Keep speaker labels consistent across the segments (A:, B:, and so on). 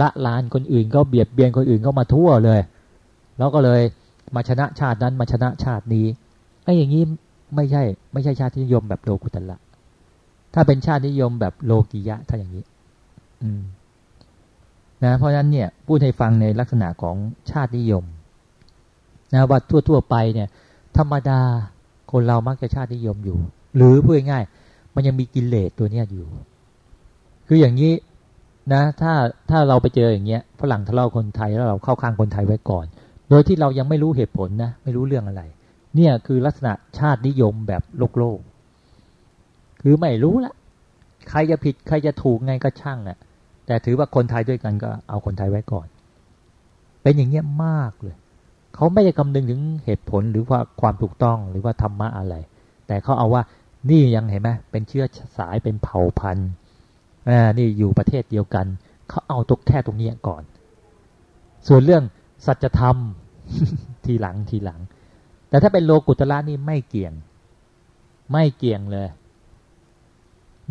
A: ละลานคนอื่นก็เบียดเบียนคนอื่นก็มาทั่วเลย แล้วก็เลยมาชนะชาตินั้นมาชนะชาตินี้ไอ้อย่างนี้ไม่ใช่ ไม่ใช่ชาตินิยมแบบโลกุตละ ถ้าเป็นชาตินิยมแบบโลกิยะถ้าอย่างนี้ อืมนะเพราะฉะนั้นเนี่ยพูดให้ฟังในลักษณะของชาตินิยมนะว่าทั่วๆไปเนี่ย ธรรมดาคนเรามักจะชาตินิยมอยู่ หรือพูดง่ายๆมันยังมีกิเลสตัวเนี้ยอยู่ คืออย่างนี้ นะ ถ้าถ้าเราไปเจออย่างเงี้ยฝรั่งทะเลาะคนไทยแล้วเราเข้าข้างคนไทยไว้ก่อน โดยที่เรายังไม่รู้เหตุผลนะ ไม่รู้เรื่องอะไร เนี่ยคือลักษณะชาตินิยมแบบโลกโลก คือไม่รู้ละใครจะผิดใครจะถูกไงก็ช่างอะ่ะ แต่ถือว่าคนไทยด้วยกันก็เอาคนไทยไว้ก่อน เป็นอย่างเงี้ยมากเลยเขาไม่ได้คำนึงถึงเหตุผลหรือว่าความถูกต้องหรือว่าธรรมะอะไร แต่เขาเอาว่านี่ยังเห็นไหมเป็นเชื้อสายเป็นเผ่าพันธุ์ นี่อยู่ประเทศเดียวกัน เขาเอาตกแค่ตรงนี้ก่อน ส่วนเรื่องสัจธรรมทีหลังทีหลัง แต่ถ้าเป็นโลกุตละนี่ไม่เกี่ยง ไม่เกี่ยงเลย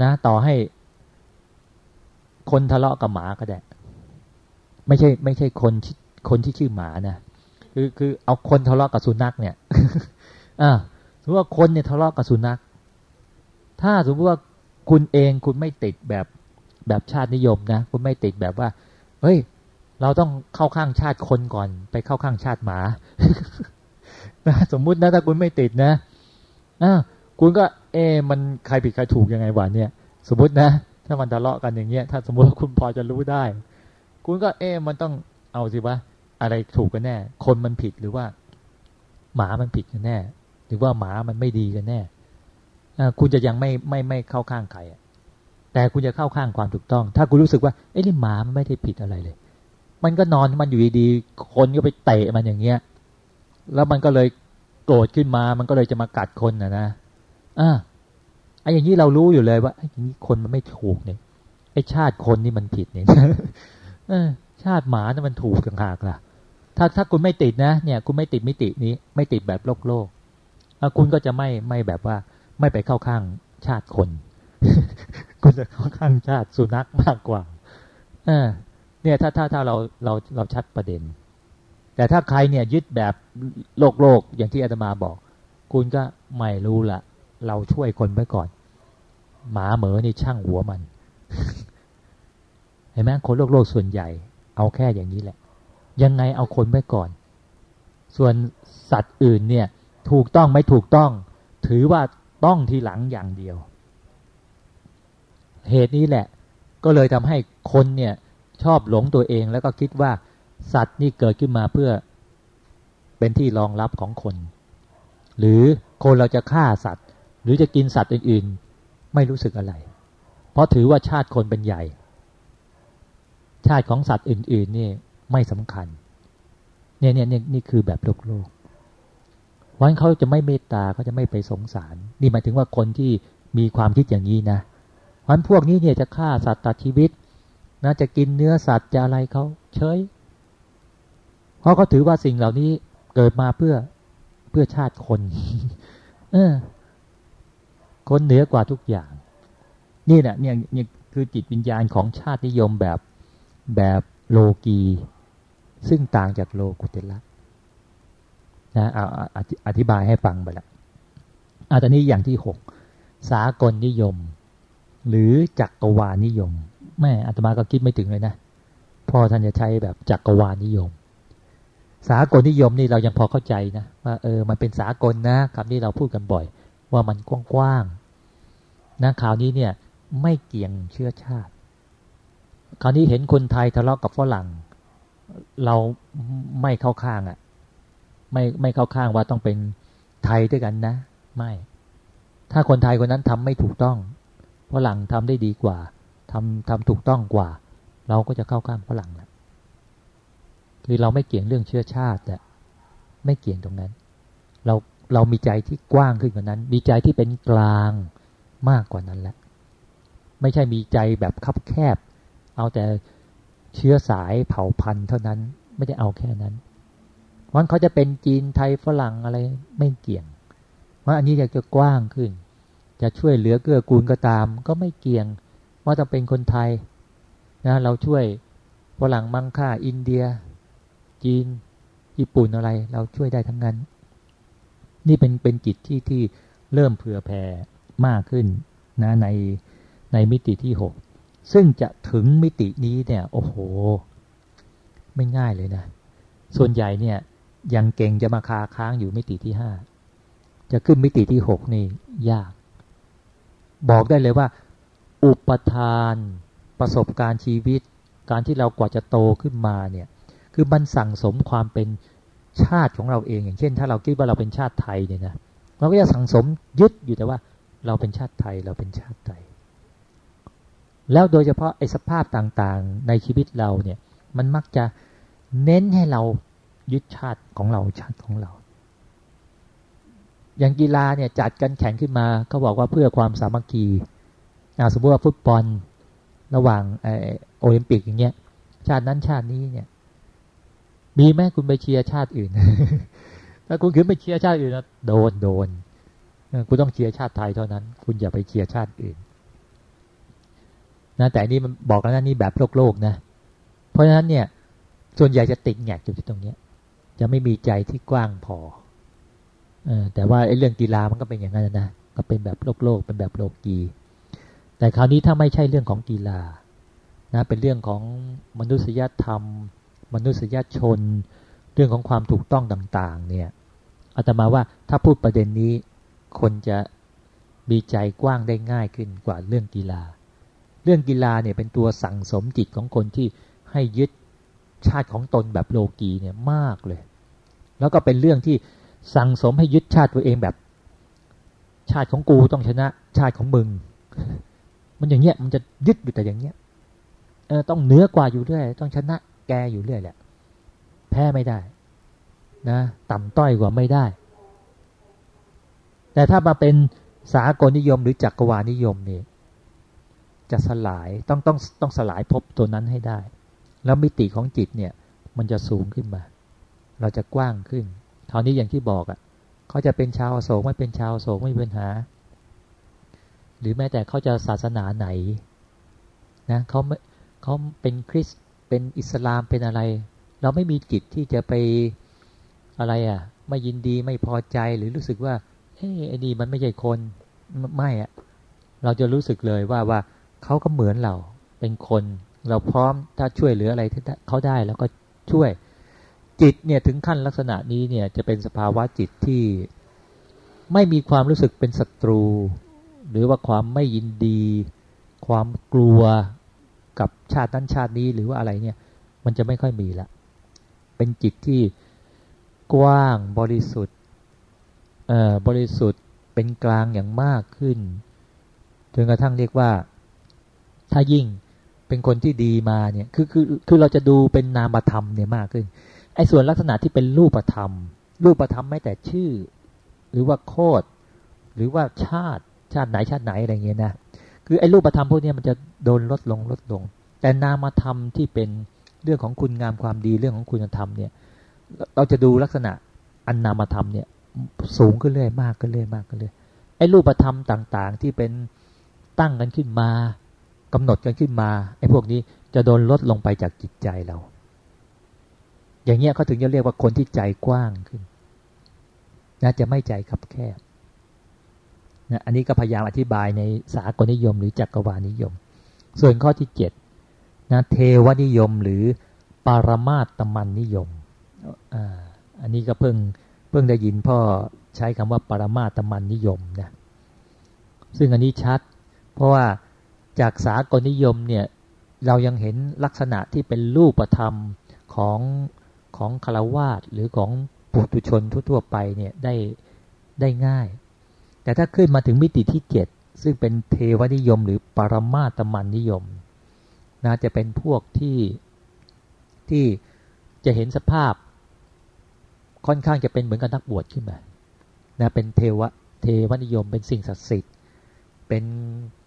A: นะ ต่อให้ คนทะเลาะกับหมาก็ได้ไม่ใช่ ไม่ใช่คนคนที่ชื่อหมานะคือคือเอาคนทะเลาะกับสุนัขเนี่ยอ่าสมมติว่าคนเนี่ยทะเลาะกับสุนัข ถ้าสมมติว่าคุณเองคุณไม่ติดแบบ แบบชาตินิยมนะคุณไม่ติดแบบว่า เฮ้ย เราต้องเข้าข้างชาติคนก่อน ไปเข้าข้างชาติหมานะสมมุตินะถ้าคุณไม่ติดนะอ่าคุณก็ เอ มันใครผิดใครถูกยังไงวะเนี่ย สมมตินะ ถ้ามันทะเลาะกันอย่างเงี้ยถ้าสมมติว่าคุณพอจะรู้ได้ คุณก็เอ มันต้องเอาสิวะอะไรถูกกันแน่ คนมันผิดหรือว่า หมามันผิดกันแน่ หรือว่าหมามันไม่ดีกันแน่คุณจะยังไม่ไม่ไม่เข้าข้างใคร แต่คุณจะเข้าข้างความถูกต้อง ถ้าคุณรู้สึกว่าเอ้นี่หมามันไม่ได้ผิดอะไรเลย มันก็นอนมันอยู่ดีๆคนก็ไปเตะมันอย่างเงี้ย แล้วมันก็เลยโกรธขึ้นมา มันก็เลยจะมากัดคนนะนะอ่าไอ้อย่างนี้เรารู้อยู่เลยว่าไอ้อย่างนี้คนมันไม่ถูกเนี่ยไอ้ชาติคนนี่มันผิดเนี่ยชาติหมานี่มันถูกต่างหากล่ะ ถ้าถ้าคุณไม่ติดนะ เนี่ย คุณไม่ติดมิตินี้ ไม่ติดแบบโลกโลกคุณก็จะไม่ไม่แบบว่าไม่ไปเข้าข้างชาติคน คุณจะเข้าข้างชาติสุนัขมากกว่าอเนี่ยถ้าถ้าถ้าเราเราเราชัดประเด็น แต่ถ้าใครเนี่ยยึดแบบโลกโลกอย่างที่อาตมาบอก คุณก็ไม่รู้ละเราช่วยคนไปก่อน หมาเหมอนี่ช่างหัวมัน เห็นไหมคนโลกโลกส่วนใหญ่ เอาแค่อย่างนี้แหละ ยังไงเอาคนไว้ก่อน ส่วนสัตว์อื่นเนี่ย ถูกต้องไม่ถูกต้อง ถือว่าต้องทีหลังอย่างเดียว เหตุนี้แหละ ก็เลยทำให้คนเนี่ยชอบหลงตัวเองแล้วก็คิดว่าสัตว์นี่เกิดขึ้นมาเพื่อเป็นที่รองรับของคน หรือคนเราจะฆ่าสัตว์ หรือจะกินสัตว์อื่นๆ ไม่รู้สึกอะไร เพราะถือว่าชาติคนเป็นใหญ่ ชาติของสัตว์อื่น ๆ นี่ไม่สำคัญ เนี่ยเนี่ยนี่นี่คือแบบโลกโลกวันเขาจะไม่เมตตาเขาจะไม่ไปสงสาร นี่หมายถึงว่าคนที่มีความคิดอย่างนี้นะ วันพวกนี้เนี่ยจะฆ่าสัตว์ตัดชีวิตนะจะกินเนื้อสัตว์จะอะไรเขาเฉย เพราะเขาถือว่าสิ่งเหล่านี้เกิดมาเพื่อเพื่อชาติคน เออ คนเหนือกว่าทุกอย่าง นี่แหละเนี่ยเนี่ยคือจิตวิญญาณของชาตินิยมแบบแบบโลกี ซึ่งต่างจากโลกุตละนะเอาอธิบายให้ฟังไปละอาตอนนี้อย่างที่หกสากลนิยม หรือจักรวาลนิยมแม่อาตมาก็คิดไม่ถึงเลยนะพ่อท่านจะใช้แบบจักรวาลนิยม สากลนิยมนี่เรายังพอเข้าใจนะว่าเออมันเป็นสากลนะคำนี้เราพูดกันบ่อย ว่ามันกว้างๆนะข่าวนี้เนี่ยไม่เกี่ยงเชื้อชาติ คราวนี้เห็นคนไทยทะเลาะกับฝรั่ง เราไม่เข้าข้างอะ่ะ ไม่ไม่เข้าข้างว่าต้องเป็นไทยด้วยกันนะ ไม่ ถ้าคนไทยคนนั้นทำไม่ถูกต้อง ฝรั่งทำได้ดีกว่าทำทำถูกต้องกว่า เราก็จะเข้าข้างฝรั่งแหละคือเราไม่เกี่ยงเรื่องเชื้อชาติแต่ไม่เกี่ยงตรงนั้น เราเรามีใจที่กว้างขึ้นกว่านั้น มีใจที่เป็นกลางมากกว่านั้นแล้วไม่ใช่มีใจแบบคับแคบ เอาแต่เชื้อสายเผ่าพันธุ์เท่านั้นไม่ได้เอาแค่นั้นวันเขาจะเป็นจีนไทยฝรั่งอะไรไม่เกี่ยงว่าอันนี้อยากจะกว้างขึ้น จะช่วยเหลือเกื้อกูลก็ตาม ก็ไม่เกี่ยง ว่าต้องเป็นคนไทยนะเราช่วยฝรั่งมังค่าอินเดีย จีน ญี่ปุ่นอะไร เราช่วยได้ทั้งนั้น นี่เป็นเป็นจิตที่ที่เริ่มเผื่อแผ่มากขึ้นนะในในมิติที่หกซึ่งจะถึงมิตินี้เนี่ย โอ้โห ไม่ง่ายเลยนะ ส่วนใหญ่เนี่ย ยังเก่งจะมาคาค้างอยู่มิติที่ห้าจะขึ้นมิติที่หกนี่ยาก บอกได้เลยว่า อุปทานประสบการณ์ชีวิต การที่เรากว่าจะโตขึ้นมาเนี่ยคือมันสั่งสมความเป็นชาติของเราเอง อย่างเช่น ถ้าเราคิดว่าเราเป็นชาติไทยเนี่ยนะเราก็จะสั่งสมยึดอยู่แต่ว่า เราเป็นชาติไทยเราเป็นชาติไทย แล้วโดยเฉพาะไอ้สภาพต่างๆ ในชีวิตเราเนี่ยมันมักจะเน้นให้เรายึดชาติของเราชาติของเรา อย่างกีฬาเนี่ยจัดกันแข่งขึ้นมาเขาบอกว่าเพื่อความสามัคคีสมมติว่าฟุตบอลระหว่างโอลิมปิกอย่างเงี้ย ชาตินั้นชาตินี้เนี่ย มีไหมคุณไปเชียร์ชาติอื่น ถ้าคุณขึ้นไปเชียร์ชาติอื่นนะโดนโดนคุณต้องเชียร์ชาติไทยเท่านั้น คุณอย่าไปเชียร์ชาติอื่นนะแต่นี่มันบอกแล้วนะนี่แบบโลกโลกนะ เพราะฉะนั้นเนี่ย ส่วนใหญ่จะติดแงกอยู่ที่ตรงเนี้ย จะไม่มีใจที่กว้างพอ แต่ว่าไอ้เรื่องกีฬามันก็เป็นอย่างนั้นนะก็เป็นแบบโลกโลกเป็นแบบโลกีแต่คราวนี้ถ้าไม่ใช่เรื่องของกีฬานะเป็นเรื่องของมนุษยธรรม มนุษยชน เรื่องของความถูกต้องต่างๆ เนี่ยอาตมาว่าถ้าพูดประเด็นนี้ คนจะมีใจกว้างได้ง่ายขึ้นกว่าเรื่องกีฬา เรื่องกีฬาเนี่ยเป็นตัวสั่งสมจิตของคนที่ให้ยึดชาติของตนแบบโลกีเนี่ยมากเลย แล้วก็เป็นเรื่องที่ สั่งสมให้ยึดชาติตัวเองแบบ ชาติของกูต้องชนะ ชาติของมึง มันอย่างเงี้ยมันจะยึดอยู่แต่อย่างเงี้ยเออต้องเหนือกว่าอยู่เรื่อยต้องชนะแกอยู่เรื่อยแหละ แพ้ไม่ได้ นะ ต่ำต้อยกว่าไม่ได้ แต่ถ้ามาเป็นสากลนิยมหรือจักรวาลนิยมนี่จะสลายต้องต้องต้องสลายภพตัวนั้นให้ได้ แล้วมิติของจิตเนี่ย มันจะสูงขึ้นมา เราจะกว้างขึ้น คราวนี้อย่างที่บอกอะ่ะเขาจะเป็นชาวโศกไม่เป็นชาวโศกไม่มีปัญหา หรือแม้แต่เขาจะศาสนาไหนนะเขาเขาเป็นคริสเป็นอิสลามเป็นอะไร เราไม่มีจิตที่จะไปอะไรอะ่ะ ไม่ยินดีไม่พอใจหรือรู้สึกว่าเฮ้ยไอ้นี่มันไม่ใช่คนไม่อะ่ะ เราจะรู้สึกเลยว่าว่าเขาก็เหมือนเราเป็นคน เราพร้อมถ้าช่วยเหลืออะไรที่เขาได้แล้วก็ช่วย จิตเนี่ยถึงขั้นลักษณะนี้เนี่ยจะเป็นสภาวะจิตที่ไม่มีความรู้สึกเป็นศัตรู หรือว่าความไม่ยินดี ความกลัวกับชาตินั้นชาตินี้หรือว่าอะไรเนี่ยมันจะไม่ค่อยมีละ เป็นจิตที่กว้างบริสุทธิ์เอ่อบริสุทธิ์เป็นกลางอย่างมากขึ้นจนกระทั่งเรียกว่าถ้ายิ่งเป็นคนที่ดีมาเนี่ยคือคือคือเราจะดูเป็นนามธรรมเนี่ยมากขึ้น ไอ้ส่วนลักษณะที่เป็นรูปธรรม รูปธรรมไม่แต่ชื่อ หรือว่าโคดหรือว่าชาติชาติไหนชาติไหนอะไรเงี้ยนะคือไอ้รูปธรรมพวกนี้มันจะโดนลดลงลดลง แต่นามธรรมที่เป็นเรื่องของคุณงามความดีเรื่องของคุณธรรมเนี่ย เราจะดูลักษณะอันนามธรรมเนี่ย สูงขึ้นเรื่อยมากขึ้นเรื่อยมากขึ้นเรื่อยไอ้รูปธรรมต่างๆ ที่เป็นตั้งกันขึ้นมากำหนดกันขึ้นมาไอ้พวกนี้จะโดนลดลงไปจากจิตใจเรา อย่างเงี้ยเขาถึงจะเรียกว่าคนที่ใจกว้างขึ้นน่าจะไม่ใจคับแคบนะอันนี้ก็พยายามอธิบายในสากลนิยม หรือจักรวาลนิยม ส่วนข้อที่เจ็ดนะเทวนิยมหรือปารมาตมันนิยมอ่าอันนี้ก็เพิ่งเพิ่งได้ยินพ่อใช้คำว่าปรมาตมันนิยมนะซึ่งอันนี้ชัด เพราะว่าจากสากลนิยมเนี่ยเรายังเห็นลักษณะที่เป็นรูปธรรมของ ของคารวาสหรือของปุถุชนทั่วๆไปเนี่ยได้ได้ง่าย แต่ถ้าขึ้นมาถึงมิติที่เจ็ดซึ่งเป็นเทวนิยม หรือปรมาตมันนิยมนะจะเป็นพวกที่ที่จะเห็นสภาพ ค่อนข้างจะเป็นเหมือนกับนักบวชขึ้นมานะเป็นเทวเทวนิยมเป็นสิ่งศักดิ์สิทธิ์ เป็น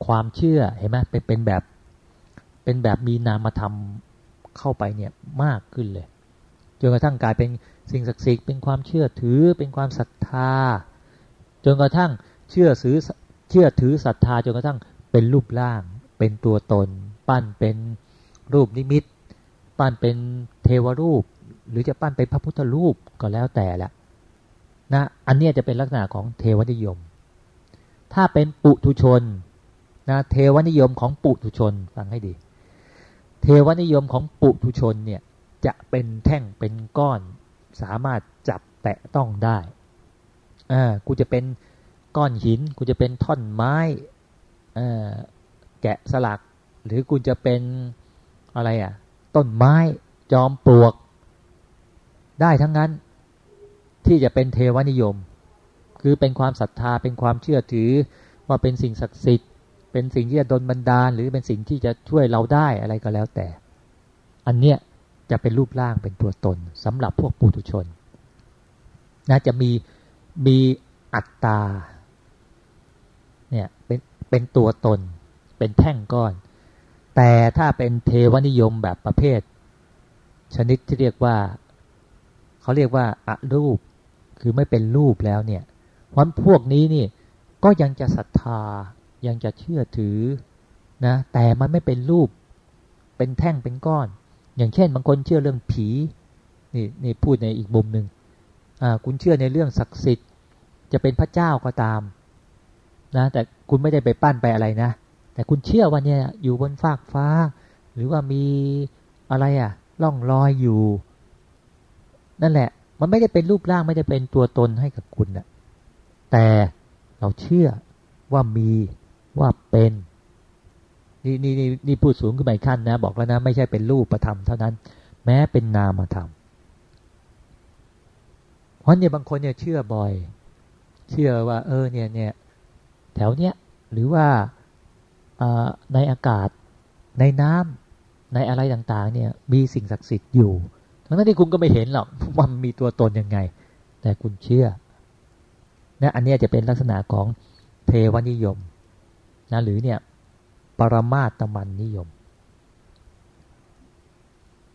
A: ความเชื่อเห็นไหมเป็นเป็นแบบเป็นแบบมีนามธรรมเข้าไปเนี่ยมากขึ้นเลย จนกระทั่งกลายเป็นสิ่งศักดิ์สิทธิ์เป็นความเชื่อถือเป็นความศรัทธา จนกระทั่งเชื่อซื้อเชื่อถือศรัทธาจนกระทั่งเป็นรูปร่าง เป็นตัวตน ปั้นเป็นรูปนิมิต ปั้นเป็นเทวรูป หรือจะปั้นเป็นพระพุทธรูปก็แล้วแต่ละนะอันนี้จะเป็นลักษณะของเทวนิยม ถ้าเป็นปุถุชนนะเทวนิยมของปุถุชนฟังให้ดี เทวนิยมของปุถุชนเนี่ย จะเป็นแท่งเป็นก้อน สามารถจับแตะต้องได้อ่ากูจะเป็นก้อนหิน กูจะเป็นท่อนไม้อ่าแกะสลัก หรือกูจะเป็นอะไรอะ ต้นไม้จอมปลวก ได้ทั้งนั้นที่จะเป็นเทวนิยม คือเป็นความศรัทธาเป็นความเชื่อถือว่าเป็นสิ่งศักดิ์สิทธิ์ เป็นสิ่งที่จะดลบันดาล หรือเป็นสิ่งที่จะช่วยเราได้อะไรก็แล้วแต่ อันเนี้ย จะเป็นรูปร่างเป็นตัวตนสำหรับพวกปุถุชนนะจะมีมีอัตตาเนี่ยเป็นเป็นตัวตน เป็นแท่งก้อน แต่ถ้าเป็นเทวนิยมแบบประเภท ชนิดที่เรียกว่าเขาเรียกว่าอรูปคือไม่เป็นรูปแล้วเนี่ยวันพวกนี้นี่ก็ยังจะศรัทธายังจะเชื่อถือนะแต่มันไม่เป็นรูป เป็นแท่งเป็นก้อน อย่างเช่น บางคนเชื่อเรื่องผีนี่นี่พูดในอีกมุมหนึ่งอ่าคุณเชื่อในเรื่องศักดิ์สิทธิ์ จะเป็นพระเจ้าก็ตามนะแต่คุณไม่ได้ไปปั้นไปอะไรนะ แต่คุณเชื่อว่าเนี่ยอยู่บนฟากฟ้า หรือว่ามีอะไรอะ่ะล่องลอยอยู่ นั่นแหละ มันไม่ได้เป็นรูปร่างไม่ได้เป็นตัวตนให้กับคุณนะแต่เราเชื่อว่ามีว่าเป็น นี่นี่นี่นี่พูดสูงขึ้นไปขั้นนะ บอกแล้วนะไม่ใช่เป็นรูปประธรรมเท่านั้น แม้เป็นนามธรรมเพราะเนี่ยบางคนเนี่ยเชื่อบ่อย เชื่อว่า เออเนี่ยเนี่ยแถวเนี้ยหรือว่าในอากาศในน้ำในอะไรต่างๆ เนี่ย มีสิ่งศักดิ์สิทธิ์อยู่ทั้งนั้นที่คุณก็ไม่เห็นหรอกว่ามันมีตัวตนยังไง แต่คุณเชื่อนะอันนี้จะเป็นลักษณะของเทวนิยมนะหรือเนี่ย ปรมาตมันนิยม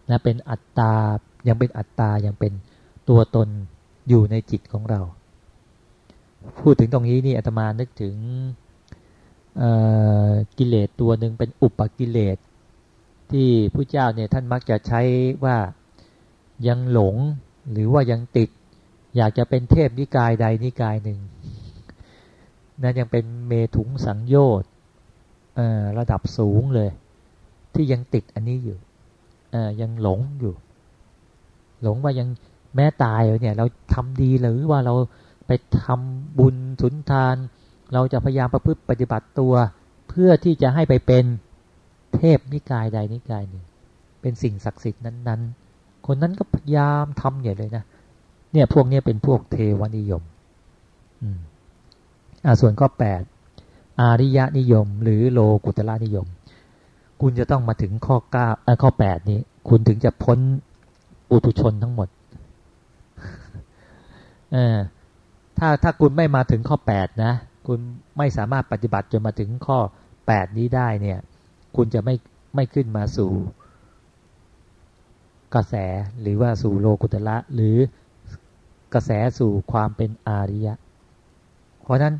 A: นะเป็นอัตตา ยังเป็นอัตตา ยังเป็นตัวตนอยู่ในจิตของเรา พูดถึงตรงนี้นี่อาตมานึกถึงกิเลสตัวหนึ่งเป็นอุปกิเลส ที่ผู้เจ้าเนี่ยท่านมักจะใช้ว่ายังหลงหรือว่ายังติด อยากจะเป็นเทพนิกายใดนิกายหนึ่งนั่นยังเป็นเมถุงสังโยชน์ ระดับสูงเลย ที่ยังติดอันนี้อยู่ยังหลงอยู่ หลงว่ายังแม้ตายเนี่ย เราทำดีหรือว่าเราไปทำบุญสุนทาน เราจะพยายามประพฤติปฏิบัติตัว เพื่อที่จะให้ไปเป็นเทพนิกายใดนิกายหนึ่ง เป็นสิ่งศักดิ์สิทธิ์นั้น ๆ คนนั้นก็พยายามทำใหญ่เลยนะเนี่ยพวกนี้เป็นพวกเทวนิยม อืมอ่าส่วนข้อแปด อาริยนิยม หรือโลกุตละนิยม คุณจะต้องมาถึงข้อเก้าข้อแปดนี้ คุณถึงจะพ้นอุตุชนทั้งหมดเออถ้าถ้าคุณไม่มาถึงข้อแปดนะ คุณไม่สามารถปฏิบัติจนมาถึงข้อแปดนี้ได้เนี่ย คุณจะไม่ไม่ขึ้นมาสู่กระแสหรือว่าสู่โลกุตละหรือกระแสสู่ความเป็นอาริยะ เพราะนั้น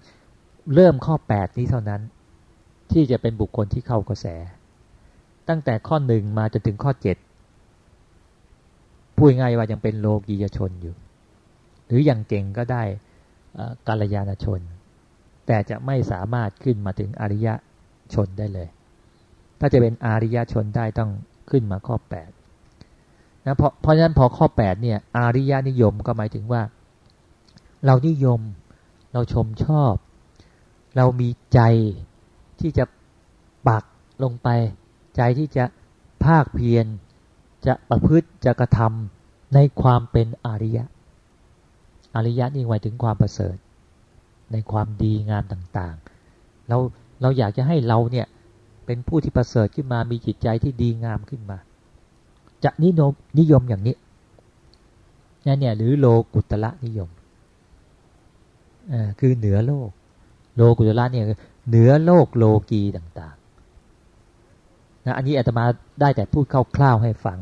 A: เริ่มข้อแปดนี้เท่านั้น ที่จะเป็นบุคคลที่เข้ากระแส ตั้งแต่ข้อหนึ่งมาจนถึงข้อเจ็ดพูดง่ายว่ายังเป็นโลกียชนอยู่ หรืออย่างเก่งก็ได้กาลยานชน แต่จะไม่สามารถขึ้นมาถึงอริยชนได้เลย ถ้าจะเป็นอริยชนได้ต้องขึ้นมาข้อแปดนะเพราะเพราะฉะนั้นพอข้อ 8 เนี่ยอาริยนิยมก็หมายถึงว่า เรานิยมเราชมชอบ เรามีใจที่จะปักลงไป ใจที่จะภาคเพียรจะประพฤติจะกระทำในความเป็นอริยะ อริยะนี่หมายถึงความประเสริฐ ในความดีงามต่างๆ เราเราอยากจะให้เราเนี่ยเป็นผู้ที่ประเสริฐขึ้นมามีจิตใจที่ดีงามขึ้นมา จะนิยมนิยมอย่างนี้นี่เนี่ยหรือโลกุตละนิยมอ่าคือเหนือโลก โลกุตละเนี่ยเหนือโลกโลกีต่างๆนะอันนี้อาตมาได้แต่พูดคร่าวๆให้ฟัง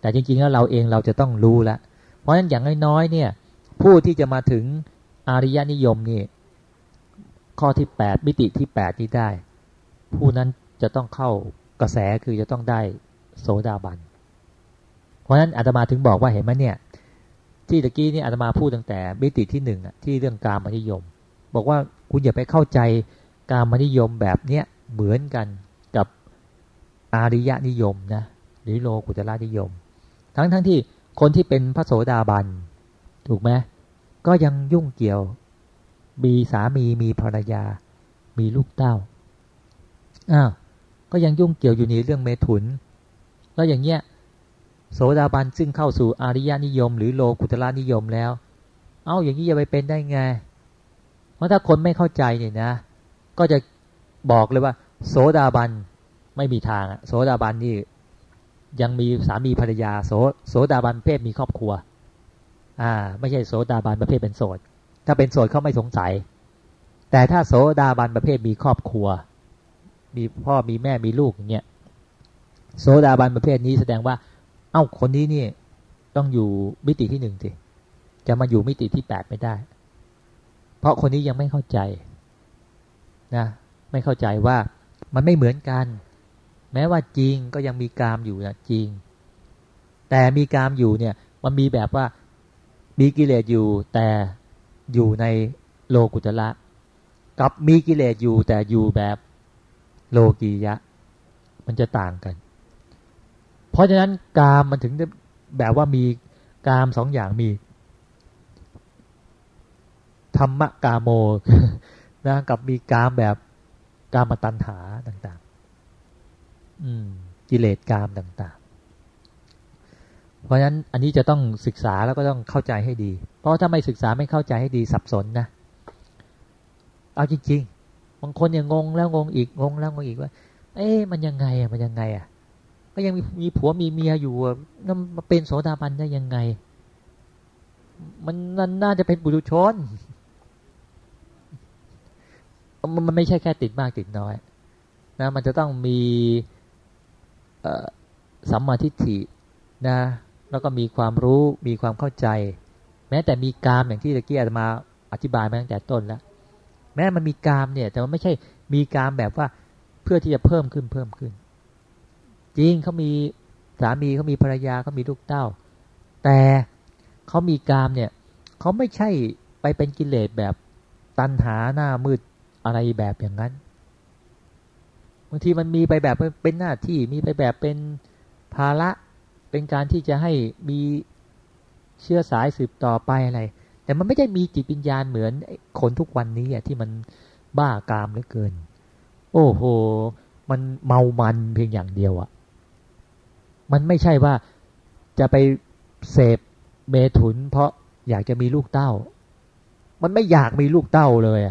A: แต่จริงๆแล้วเราเองเราจะต้องรู้ล้วเพราะฉะนั้นอย่างน้อยๆเนี่ยผู้ที่จะมาถึงอริยนิยมนี่ข้อที่แปดมิติที่แปดนี้ได้ ผู้นั้นจะต้องเข้ากระแสคือจะต้องได้โสดาบัน เพราะฉะนั้นอาตมาถึงบอกว่าเห็นไหมเนี่ยที่ตะกี้นี่อาตมาพูดตั้งแต่มิติที่หนึ่งอะที่เรื่องการมนิยม บอกว่า คุณอย่าไปเข้าใจการมนิยมแบบเนี้ยเหมือนกันกับอาริยนิยมนะหรือโลกุตละนิยม ทั้งทั้งที่คนที่เป็นพระโสดาบัน ถูกไหมก็ยังยุ่งเกี่ยว มีสามีมีภรรยา มีลูกเต้าอ้าวก็ยังยุ่งเกี่ยวอยู่ในเรื่องเมถุน แล้วอย่างเงี้ยโสดาบันซึ่งเข้าสู่อาริยนิยม หรือโลกุตละนิยมแล้ว เอา้าอย่างนี้จะไปเป็นได้ไง ราะถ้าคนไม่เข้าใจเนี่ยนะ ก็จะบอกเลยว่า โสดาบันไม่มีทางอะโสดาบันนี่ยังมีสามีภรรยาโสโสดาบันเพศมีครอบครัว อ่า ไม่ใช่โสดาบันประเภทเป็นโสด ถ้าเป็นโสดเขาไม่สงสัย แต่ถ้าโสดาบันประเภทมีครอบครัว มีพ่อมีแม่มีลูกอย่างเงี้ยโสดาบันประเภทนี้แสดงว่า เอ้าคนนี้นี่ต้องอยู่มิติที่หนึ่งสิจะมาอยู่มิติที่แปดไม่ได้ เพราะคนนี้ยังไม่เข้าใจนะไม่เข้าใจว่ามันไม่เหมือนกัน แม้ว่าจริงก็ยังมีกามอยู่นะจริง แต่มีกามอยู่เนี่ยมันมีแบบว่ามีกิเลสอยู่แต่อยู่ในโลกุตละกับมีกิเลสอยู่แต่อยู่แบบโลกียะ มันจะต่างกัน เพราะฉะนั้นกามมันถึงแบบว่ามีกามสองอย่างมี ธรรมะกาโมนะกับมีกามแบบกามตัณหาต่างๆกิเลสกามต่าง ๆ เพราะฉะนั้นอันนี้จะต้องศึกษาแล้วก็ต้องเข้าใจให้ดี เพราะถ้าไม่ศึกษาไม่เข้าใจให้ดีสับสนนะ เอาจริง ๆ บางคนยังงงแล้วงงอีกงงแล้วงงอีกว่า เอ๊ะมันยังไงอะมันยังไงอะ ก็ยังมีมีผัวมีเมียอยู่นั่นมาเป็นโสดาบันได้ยังไง มันน่าจะเป็นบุรุชน มันไม่ใช่แค่ติดมากติดน้อยนะมันจะต้องมีสัมมาทิฏฐินะแล้วก็มีความรู้มีความเข้าใจ แม้แต่มีกามอย่างที่ตะกี้อามาอธิบายมาตั้งแต่ต้นแล้วแม้มันมีกามเนี่ย แต่ว่าไม่ใช่มีกามแบบว่าเพื่อที่จะเพิ่มขึ้นเพิ่มขึ้น จริงเขามีสามีเขามีภรรยาเขามีลูกเต้า แต่เขามีกามเนี่ยเขาไม่ใช่ไปเป็นกิเลสแบบตันหาหน้ามืด อะไรแบบอย่างนั้นบางทีมันมีไปแบบเป็นหน้าที่มีไปแบบเป็นภาระเป็นการที่จะให้มีเชื้อสายสืบต่อไปอะไร แต่มันไม่ได้มีจิตวิญญาณเหมือนคนทุกวันนี้อะที่มันบ้ากามเหลือเกิน โอ้โห มันเมามันเพียงอย่างเดียวอะ มันไม่ใช่ว่าจะไปเสพเมถุน เพราะอยากจะมีลูกเต้า มันไม่อยากมีลูกเต้าเลยใ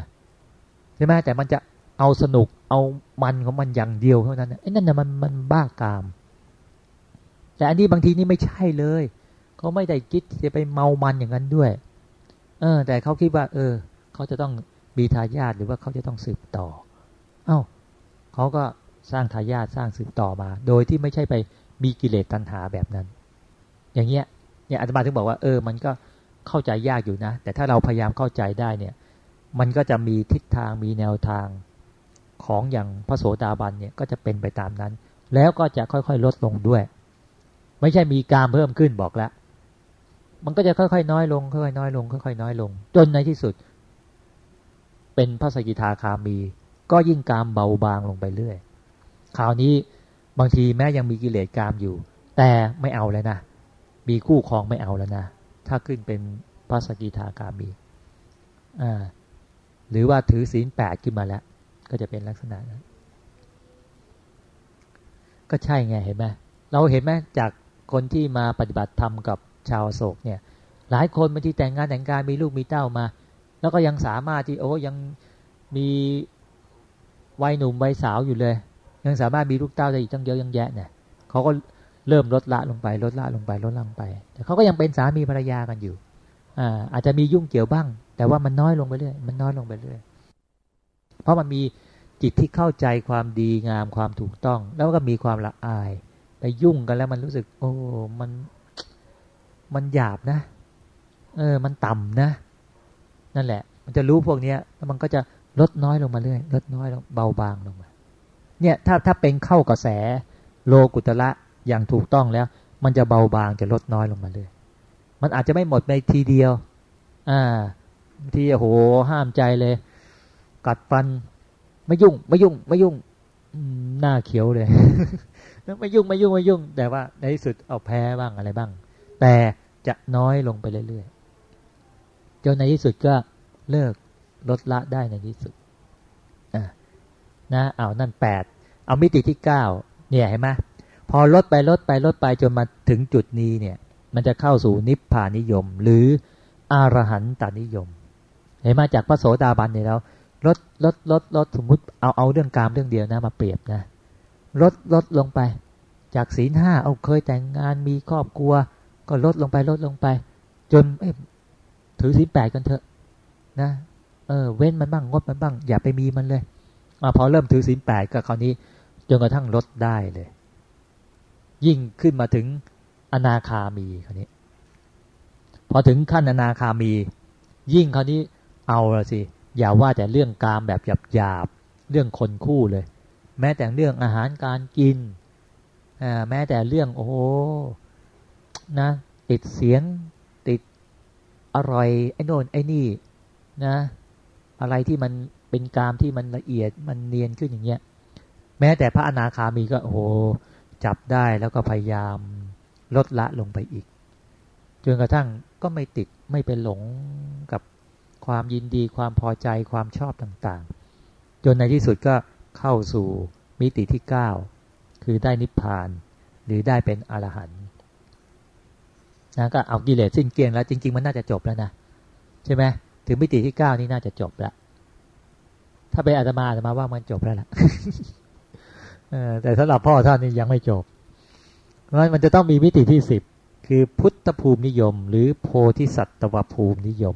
A: ช่ไหมแต่มันจะเอาสนุกเอามันของมันอย่างเดียวเท่านั้นไอ้นั่นน่ะมันมันบ้ากาม แต่อันนี้บางทีนี่ไม่ใช่เลยเขาไม่ได้คิดจะไปเมามันอย่างนั้นด้วย เออ แต่เขาคิดว่า เออเขาจะต้องมีทายาทหรือว่าเขาจะต้องสืบต่อ เอา้าเขาก็สร้างทายาทสร้างสืบต่อมา โดยที่ไม่ใช่ไปมีกิเลสตัณหาแบบนั้น อย่างเงี้ยเนี่ยอาจารย์ถึงบอกว่าเออ มันก็เข้าใจยากอยู่นะ แต่ถ้าเราพยายามเข้าใจได้เนี่ย มันก็จะมีทิศทางมีแนวทางของอย่างพระโสดาบันเนี่ยก็จะเป็นไปตามนั้น แล้วก็จะค่อยๆลดลงด้วย ไม่ใช่มีการเพิ่มขึ้นบอกแล้วมันก็จะค่อยๆน้อยลงค่อยๆน้อยลงค่อยๆน้อยลง จนในที่สุด เป็นพระสกิทาคามี ก็ยิ่งกามเบาบางลงไปเรื่อยคราวนี้บางทีแม้ยังมีกิเลสกามอยู่ แต่ไม่เอาแล้วนะมีคู่ครองไม่เอาแล้วนะถ้าขึ้นเป็นพระสกิทาคามีอ่า หรือว่าถือศีลแปดขึ้นมาแล้ว ก็จะเป็นลักษณะนั้นก็ใช่ไงเห็นไหมเราเห็นไหมจากคนที่มาปฏิบัติธรรมกับชาวโศกเนี่ย หลายคนบางทีแต่งงานแต่งการมีลูกมีเต้ามา แล้วก็ยังสามารถที่โอ้ยังมีวัยหนุ่มวัยสาวอยู่เลย ยังสามารถมีลูกเต้าได้อีกตั้งเยอะยังแยะเนี่ยเขาก็เริ่มลดละลงไป ลดละลงไปลดละลงไป แต่เขาก็ยังเป็นสามีภรรยากันอยู่อ่าอาจจะมียุ่งเกี่ยวบ้าง แต่ว่ามันน้อยลงไปเรื่อยมันน้อยลงไปเรื่อยเพราะมันมีจิตที่เข้าใจความดีงามความถูกต้อง แล้วก็มีความละอาย ไปยุ่งกันแล้วมันรู้สึก โอ้ มัน มันหยาบนะ เออ มันต่ำนะ นั่นแหละ มันจะรู้พวกเนี้ยแล้วมันก็จะลดน้อยลงมาเรื่อย ลดน้อยลงเบาบางลงมา เนี่ยถ้าถ้าเป็นเข้ากระแสโลกุตละอย่างถูกต้องแล้ว มันจะเบาบางจะลดน้อยลงมาเลยมันอาจจะไม่หมดในทีเดียว อ่า ทีโอ้โหห้ามใจเลย กัดฟัน ไม่ยุ่ง ไม่ยุ่ง ไม่ยุ่งหน้าเขียวเลยไม่ยุ่งไม่ยุ่งไม่ยุ่ง แต่ว่าในที่สุดเอาแพ้บ้างอะไรบ้าง แต่จะน้อยลงไปเรื่อยๆจนในที่สุดก็เลิกลดละได้ในที่สุดนะเอานั่นแปดเอามิติที่เก้าเนี่ยเห็นไหมพอลดไปลดไปลดไปจนมาถึงจุดนี้เนี่ย มันจะเข้าสู่นิพพานิยม หรืออรหันตานิยม เห็นมาจากพระโสดาบันเนี่ยแล้วลดลดลดลดสมมติเอาเอาเรื่องกามเรื่องเดียวนะมาเปรียบนะลดลดลงไป จากศีลห้าเอาเคยแต่งงานมีครอบครัว ก็ลดลงไปลดลงไป จนถือศีลแปดกันเถอะนะเออเว้นมันบ้างงดมันบ้าง อย่าไปมีมันเลยอพอเริ่มถือศีลแปดก็คราวนี้จนกระทั่งลดได้เลย ยิ่งขึ้นมาถึงอนาคามีคราวนี้ พอถึงขั้นอนาคามี ยิ่งคราวนี้ เอาละสิ อย่าว่าแต่เรื่องกามแบบหยาบๆเรื่องคนคู่เลย แม้แต่เรื่องอาหารการกินแม้แต่เรื่องโอ้นะ ติดเสียงติดอร่อยไอ้โน่นไอ้นี่นะ อะไรที่มันเป็นกามที่มันละเอียดมันเนียนขึ้นอย่างเงี้ย แม้แต่พระอนาคามีก็โอ้โหจับได้แล้วก็พยายามลดละลงไปอีกจนกระทั่งก็ไม่ติดไม่เป็นหลงกับ ความยินดีความพอใจความชอบต่างๆ จนในที่สุดก็เข้าสู่มิติที่ 9 คือได้นิพพาน หรือได้เป็นอรหันต์นะก็เอากิเลสสิ้นเกลียงแล้ว จริง ๆ มันน่าจะจบแล้วนะใช่ไหมถึงมิติที่ 9 นี่น่าจะจบแล้วถ้าเป็นอาตมาอาตมาว่ามันจบแล้วล่ะแต่สำหรับพ่อท่านนี่ยังไม่จบ เพราะมันจะต้องมีมิติที่สิบคือพุทธภูมินิยม หรือโพธิสัตวภูมินิยม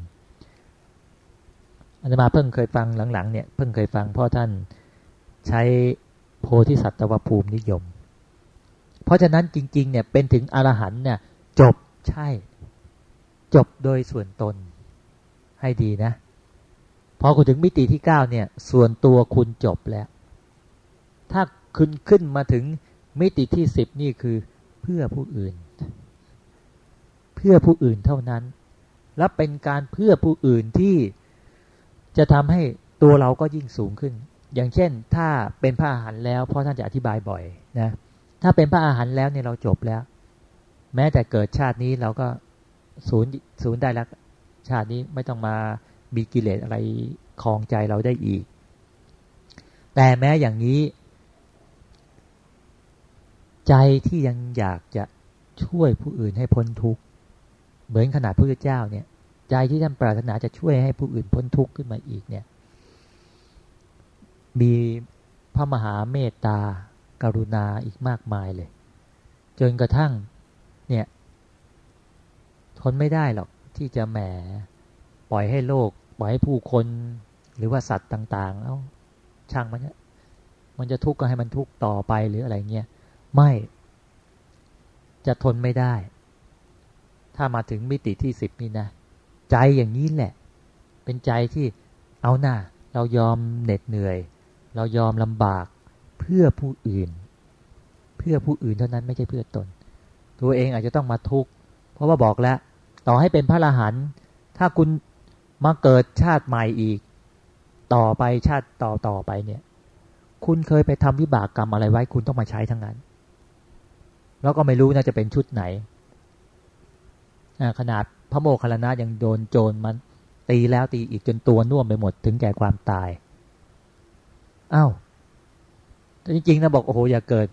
A: อาตมาเพิ่งเคยฟังหลังๆเนี่ยเพิ่งเคยฟังพ่อท่านใช้โพธิสัตวภูมินิยม เพราะฉะนั้นจริง ๆ เนี่ยเป็นถึงอรหันเนี่ยจบใช่ จบโดยส่วนตนให้ดีนะ พอคุณถึงมิติที่เก้าเนี่ยส่วนตัวคุณจบแล้ว ถ้าคุณขึ้นมาถึงมิติที่สิบนี่คือเพื่อผู้อื่น เพื่อผู้อื่นเท่านั้น และเป็นการเพื่อผู้อื่นที่ จะทำให้ตัวเราก็ยิ่งสูงขึ้น อย่างเช่น ถ้าเป็นพระอาหารแล้วพ่อท่านจะอธิบายบ่อยนะถ้าเป็นพระอาหารแล้วเนี่ยเราจบแล้ว แม้แต่เกิดชาตินี้เราก็ศูนย์ศูนย์ได้แล้วชาตินี้ไม่ต้องมามีกิเลสอะไรคลองใจเราได้อีก แต่แม้อย่างนี้ ใจที่ยังอยากจะช่วยผู้อื่นให้พ้นทุกข์เหมือนขนาดพระเจ้าเนี่ย ใจที่ท่านปรารถนาจะช่วยให้ผู้อื่นพ้นทุกข์ขึ้นมาอีกเนี่ย มีพระมหาเมตตากรุณาอีกมากมายเลย จนกระทั่งเนี่ย ทนไม่ได้หรอกที่จะแหมปล่อยให้โลก ปล่อยให้ผู้คนหรือว่าสัตว์ต่าง ๆ เอา้าช่างมันเนี่ยมันจะทุกข์ก็ให้มันทุกข์ต่อไปหรืออะไรเงี้ยไม่จะทนไม่ได้ ถ้ามาถึงมิติที่สิบนี่นะ ใจอย่างนี้แหละ เป็นใจที่เอาหน้าเรายอมเหน็ดเหนื่อย เรายอมลำบากเพื่อผู้อื่น เพื่อผู้อื่นเท่านั้นไม่ใช่เพื่อตน ตัวเองอาจจะต้องมาทุกข์เพราะว่าบอกแล้ว ต่อให้เป็นพระอรหันต์ถ้าคุณมาเกิดชาติใหม่อีก ต่อไปชาติต่อต่อไปเนี่ย คุณเคยไปทำวิบากกรรมอะไรไว้ คุณต้องมาใช้ทั้งนั้น แล้วก็ไม่รู้น่าจะเป็นชุดไหนขนาด พระโมคคัลลานะยังโดนโจรมันตีแล้วตีอีกจนตัวน่วมไปหมดถึงแก่ความตายอ้าวแต่จริงๆนะบอกโอ้โหอย่าเกิด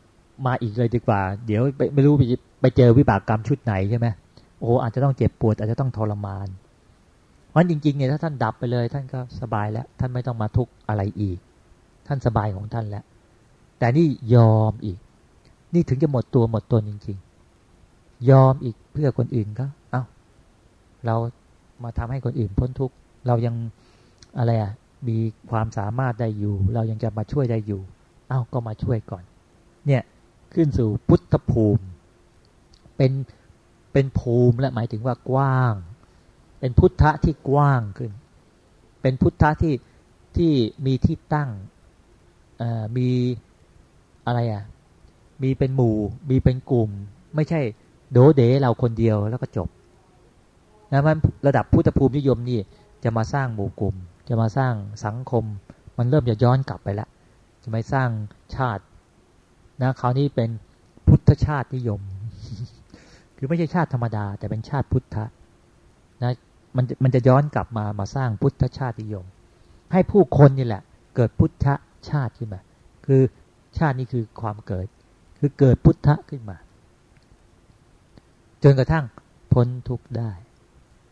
A: มาอีกเลยดีกว่า เดี๋ยวไม่รู้ไปเจอวิบากกรรมชุดไหนใช่ไหมโอ้โหอาจจะต้องเจ็บปวดอาจจะต้องทรมานเพราะจริงๆเนี่ยถ้าท่านดับไปเลย ท่านก็สบายแล้ว ท่านไม่ต้องมาทุกข์อะไรอีก ท่านสบายของท่านแล้ว แต่นี่ยอมอีก นี่ถึงจะหมดตัวหมดตนจริง ๆ ยอมอีกเพื่อคนอื่นก็ เรามาทำให้คนอื่นพ้นทุกข์เรายังอะไรอะมีความสามารถได้อยู่ เรายังจะมาช่วยได้อยู่ เอ้าก็มาช่วยก่อน เนี่ยขึ้นสู่พุทธภูมิ เป็นเป็นภูมิและหมายถึงว่ากว้าง เป็นพุทธะที่กว้างขึ้น เป็นพุทธะที่ที่มีที่ตั้งมีอะไรอะ มีเป็นหมู่ มีเป็นกลุ่ม ไม่ใช่โดเดเราคนเดียวแล้วก็จบ นะมันระดับพุทธภูมินิยมนี่จะมาสร้างหมู่กลุ่ม จะมาสร้างสังคม มันเริ่มจะย้อนกลับไปแล้วจะไม่สร้างชาตินะคราวนี้เป็นพุทธชาตินิยม คือไม่ใช่ชาติธรรมดา แต่เป็นชาติพุทธนะมันมันจะย้อนกลับมามาสร้างพุทธชาตินิยม ให้ผู้คนนี่แหละ เกิดพุทธชาติขึ้นมา คือชาตินี้คือความเกิด คือเกิดพุทธขึ้นมา จนกระทั่งพ้นทุกข์ได้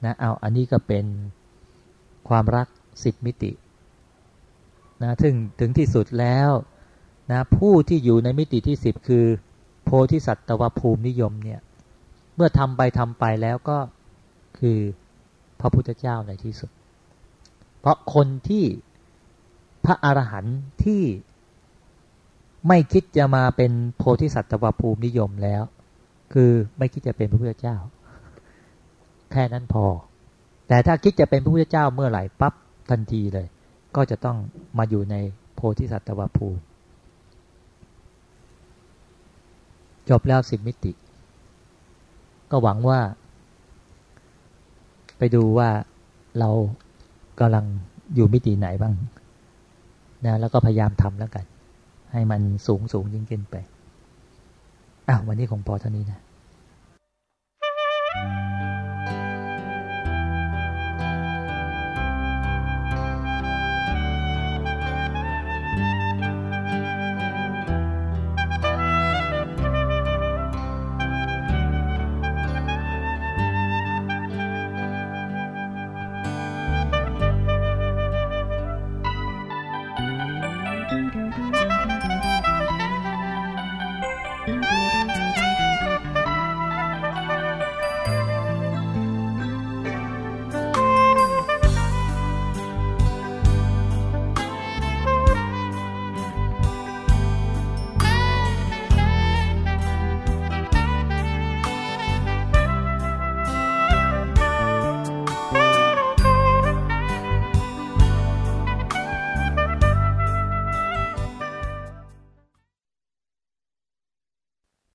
A: นะเอาอันนี้ก็เป็นความรักสิบมิตินะถึงถึงที่สุดแล้วนะผู้ที่อยู่ในมิติที่สิบคือ โพธิสัตวภูมินิยมเนี่ยเมื่อทำไปทำไปแล้วก็คือพระพุทธเจ้าในที่สุด เพราะคนที่พระอรหันต์ที่ไม่คิดจะมาเป็นโพธิสัตวภูมินิยมแล้ว คือไม่คิดจะเป็นพระพุทธเจ้า แค่นั้นพอ แต่ถ้าคิดจะเป็นพระพุทธเจ้าเมื่อไหร่ปั๊บทันทีเลย ก็จะต้องมาอยู่ในโพธิสัตวภูมิจบแล้วสิบมิติ ก็หวังว่า ไปดูว่าเรากำลังอยู่มิติไหนบ้างนะแล้วก็พยายามทำแล้วกัน ให้มันสูงสูงยิ่งขึ้นไปอ้าววันนี้คงพอเท่านี้นะ